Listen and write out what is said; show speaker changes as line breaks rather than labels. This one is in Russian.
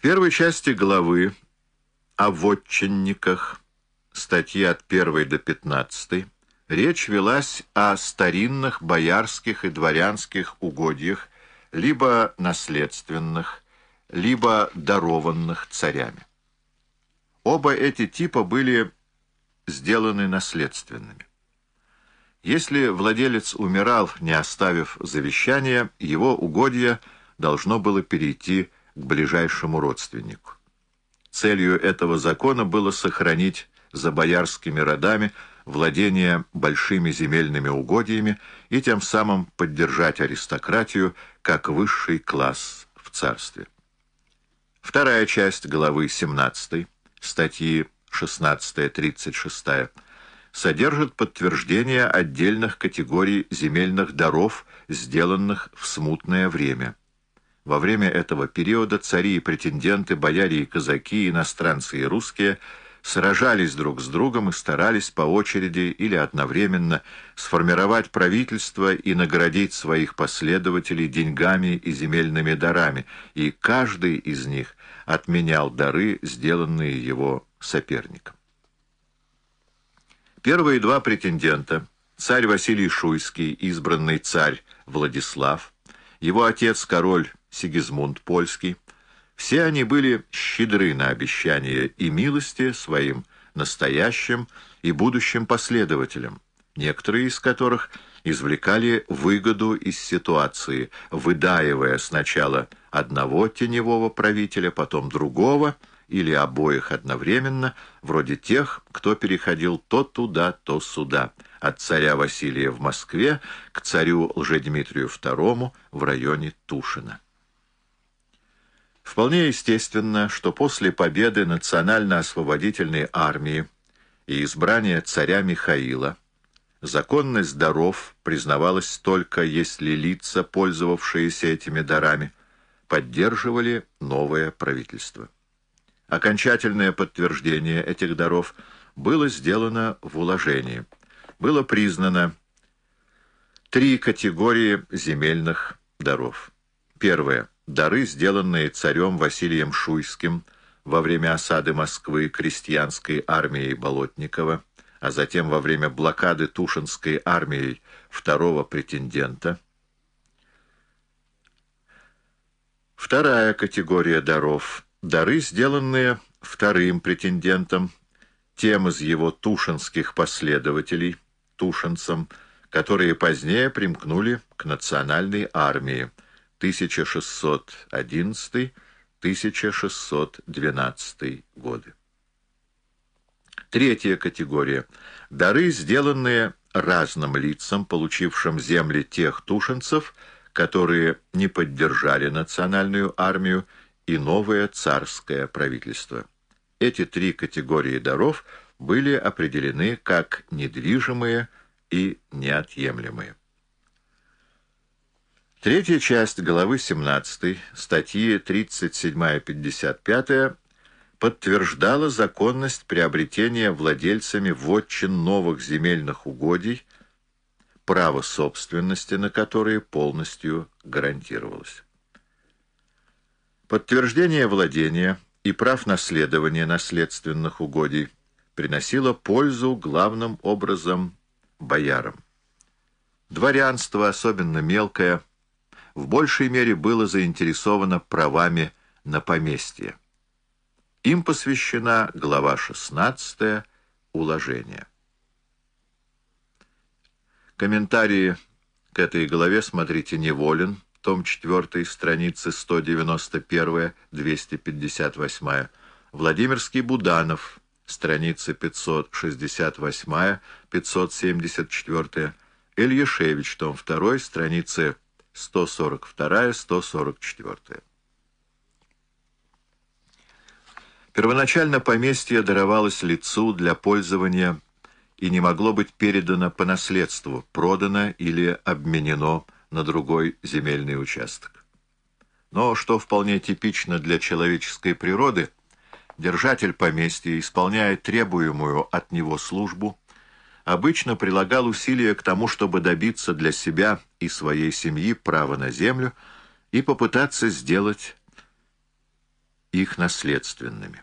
В первой части главы о вотчинниках, статьи от 1 до 15, речь велась о старинных боярских и дворянских угодьях, либо наследственных, либо дарованных царями. Оба эти типа были сделаны наследственными. Если владелец умирал, не оставив завещания, его угодье должно было перейти к ближайшему родственнику. Целью этого закона было сохранить за боярскими родами владение большими земельными угодьями и тем самым поддержать аристократию как высший класс в царстве. Вторая часть главы 17, статьи 16-36, содержит подтверждение отдельных категорий земельных даров, сделанных в смутное время. Во время этого периода цари и претенденты, бояре и казаки, иностранцы и русские сражались друг с другом и старались по очереди или одновременно сформировать правительство и наградить своих последователей деньгами и земельными дарами, и каждый из них отменял дары, сделанные его соперником. Первые два претендента, царь Василий Шуйский, избранный царь Владислав, его отец, король Сигизмунд Польский, все они были щедры на обещания и милости своим настоящим и будущим последователям, некоторые из которых извлекали выгоду из ситуации, выдаивая сначала одного теневого правителя, потом другого или обоих одновременно, вроде тех, кто переходил то туда, то сюда, от царя Василия в Москве к царю Лжедмитрию II в районе Тушина. Вполне естественно, что после победы национально-освободительной армии и избрания царя Михаила законность даров признавалась только если лица, пользовавшиеся этими дарами, поддерживали новое правительство. Окончательное подтверждение этих даров было сделано в уложении. Было признано три категории земельных даров. Первое дары, сделанные царем Василием Шуйским во время осады Москвы крестьянской армией Болотникова, а затем во время блокады Тушинской армией второго претендента. Вторая категория даров – дары, сделанные вторым претендентом, тем из его тушинских последователей, тушинцам, которые позднее примкнули к национальной армии – 1611-1612 годы. Третья категория. Дары, сделанные разным лицам, получившим земли тех тушенцев, которые не поддержали национальную армию и новое царское правительство. Эти три категории даров были определены как недвижимые и неотъемлемые. Третья часть главы 17, статьи 37-55 подтверждала законность приобретения владельцами вотчин новых земельных угодий, право собственности на которые полностью гарантировалось. Подтверждение владения и прав наследования наследственных угодий приносило пользу главным образом боярам. Дворянство, особенно мелкое, в большей мере было заинтересовано правами на поместье. Им посвящена глава 16 «Уложение». Комментарии к этой главе смотрите «Неволен», том 4, страницы 191-258, Владимирский Буданов, страницы 568-574, Ильяшевич, том 2, страницы 142-144. Первоначально поместье даровалось лицу для пользования и не могло быть передано по наследству, продано или обменено на другой земельный участок. Но, что вполне типично для человеческой природы, держатель поместья, исполняя требуемую от него службу, обычно прилагал усилия к тому, чтобы добиться для себя и своей семьи права на землю и попытаться сделать их наследственными.